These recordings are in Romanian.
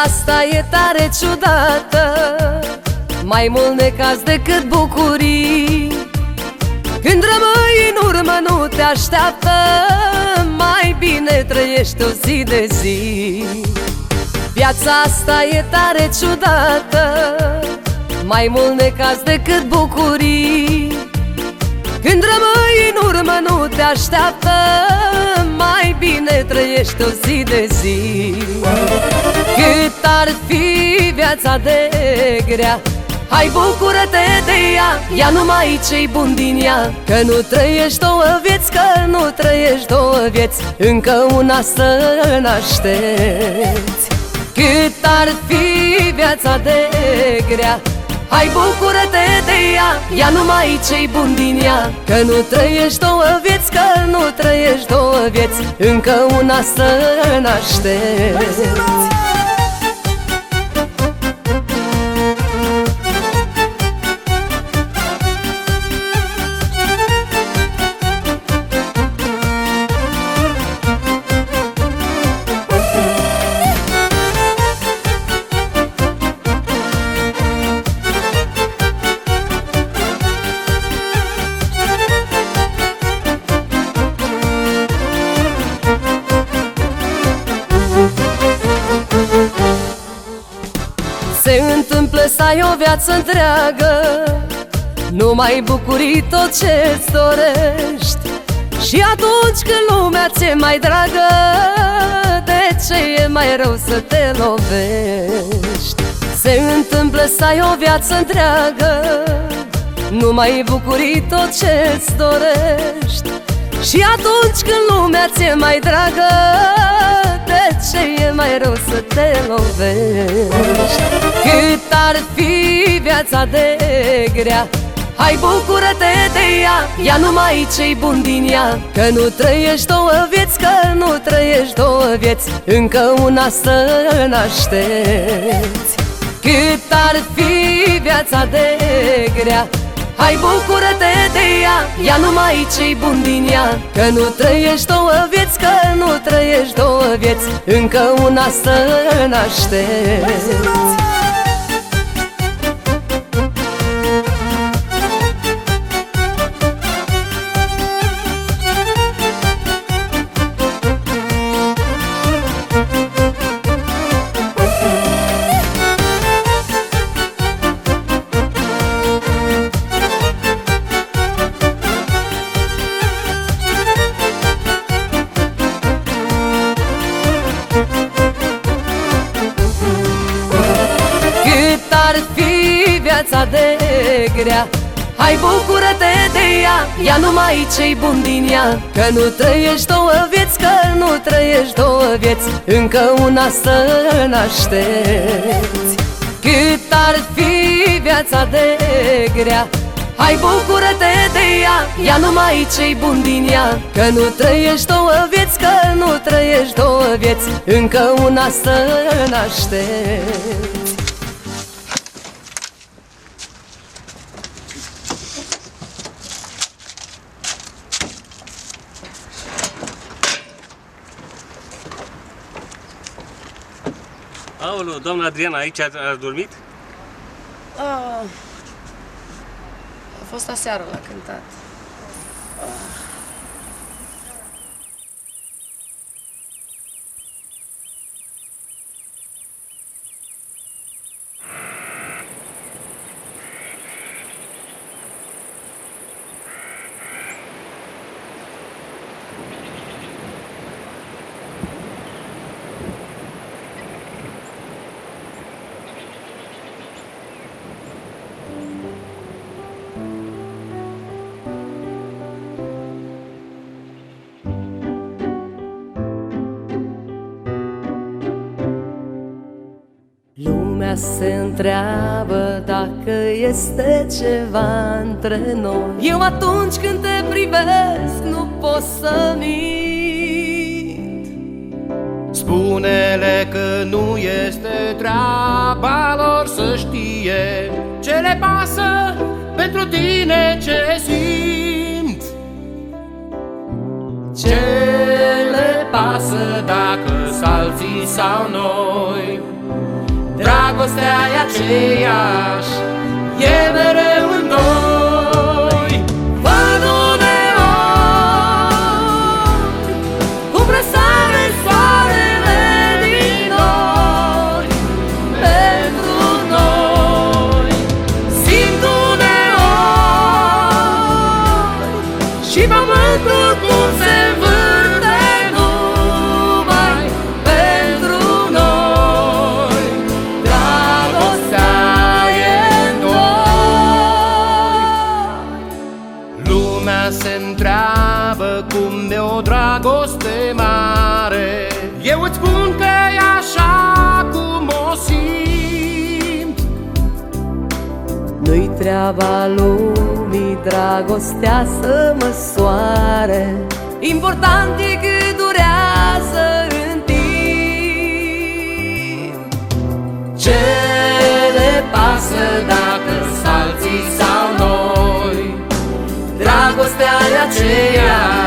Viața asta e tare ciudată. Mai mult necaz decât bucurii. Când rămâi în urmă nu te așteaptă. Mai bine trăiești o zi de zi. Viața asta e tare ciudată. Mai mult necaz decât bucurii. Când rămâi în urmă nu te așteaptă. Mai bine trăiești o zi de zi. Cât ar fi viața de grea Hai bucură-te de ea, ia numai cei bun din ea Că nu trăiești două vieți, că nu trăiești două vieți Încă una să nașteți. Cât ar fi viața de grea Hai bucură-te de ea, ia numai cei bun din ea. Că nu trăiești două vieți, că nu trăiești două vieți Încă una să nașteți Se întâmplă să ai o viață întreagă. Nu mai bucuri tot ce-ți dorești. Și atunci când lumea ți-e mai dragă De ce e mai rău să te lovești? Se întâmplă să ai o viață întreagă. Nu mai bucuri tot ce-ți dorești. Și atunci când lumea ți-e mai dragă De ce e mai rău să te lovești? Cât ar fi viața de grea Hai bucură-te de ea, ia numai cei bun din ea Că nu trăiești două vieți, că nu trăiești două vieți Încă una să nașteți Cât ar fi viața de grea Hai bucură-te de ea, ia numai cei bun din ea. Că nu trăiești două vieți, că nu trăiești două vieți Încă una să nașteți viața de grea. Hai bucură-te de ea, ia numai cei bun din ea. Că nu trăiești două vieți, că nu trăiești două vieți Încă una să nașteți. Cât ar fi viața de grea Hai bucură-te de ea, ia numai cei bun din ea. Că nu trăiești două vieți, că nu trăiești două vieți Încă una să nașteți Aoleu, doamna Adriana, aici ați, ați dormit? Ah, a fost aseară la cântat. Lumea se întreabă dacă este ceva între noi. Eu atunci când te privesc nu pot să mint. Spune-le că nu este treaba lor să știe Ce le pasă pentru tine ce simt. Ce le pasă dacă salții sau noi Dragostea e aceeași E mereu se întreabă cum e o dragoste mare. Eu îți spun că e așa cum o simt. Nu-i treaba lumii dragostea să măsoare Important e cât durează în timp. Ce ne pasă dacă Dragostea e aceeași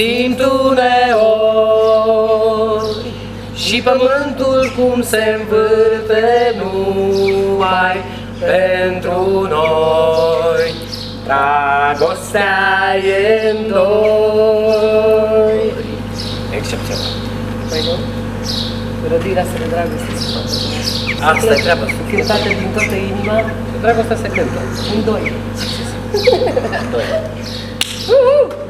Simt uneori Și pământul cum se învârte numai pentru noi. Dragostea e în noi. Excepțional. Păi nu? Rădirea să de dragoste se face. Asta e treaba. Cântate din toată inima. Dragostea se cântă. În doi. Cât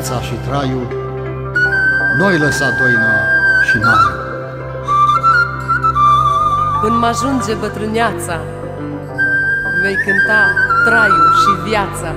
viața și traiul, noi lăsa doina și naiul. Când mă ajunge bătrâneața Vei cânta traiul și viața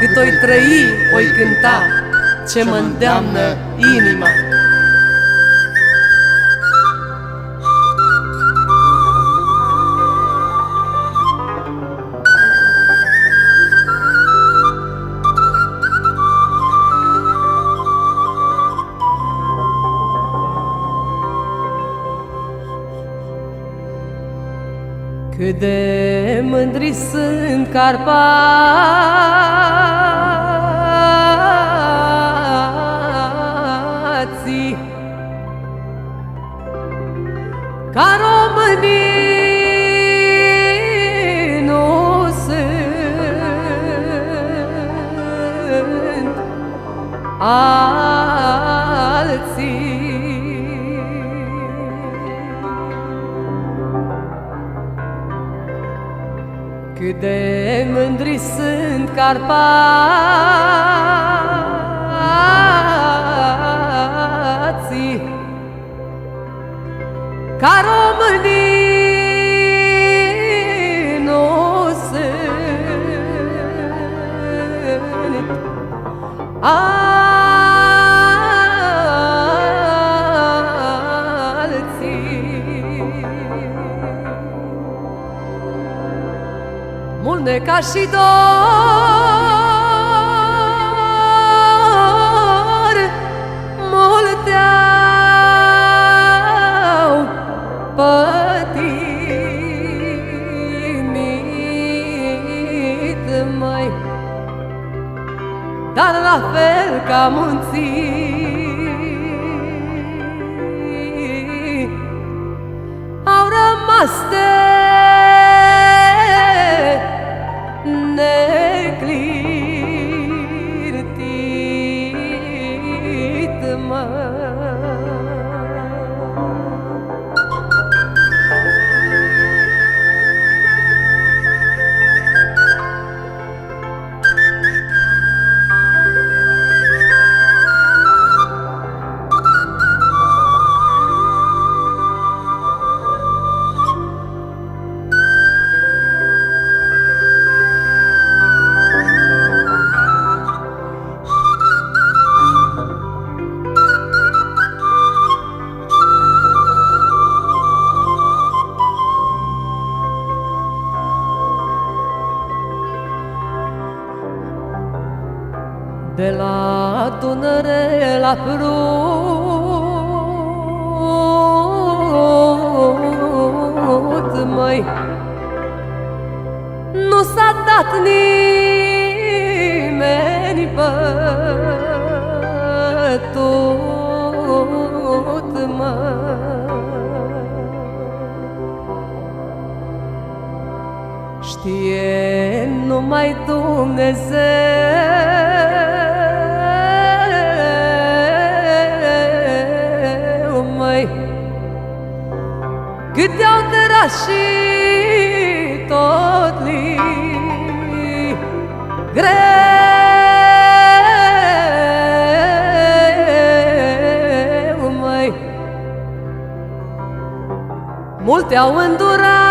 Cât oi trăi, oi cânta Ce mă îndeamnă inima Cât de mândri sunt Carpații. Ca românii nu sunt. alții Carpații Ca românii nu sunt. Alții Mult ca și dor la fel ca munții. Au rămas de neclintit mă De la Dunăre la Prut, măi. Nu s-a dat nimeni bătut, măi. Știe numai Dumnezeu, și tot li Greu, măi. Multe au îndurat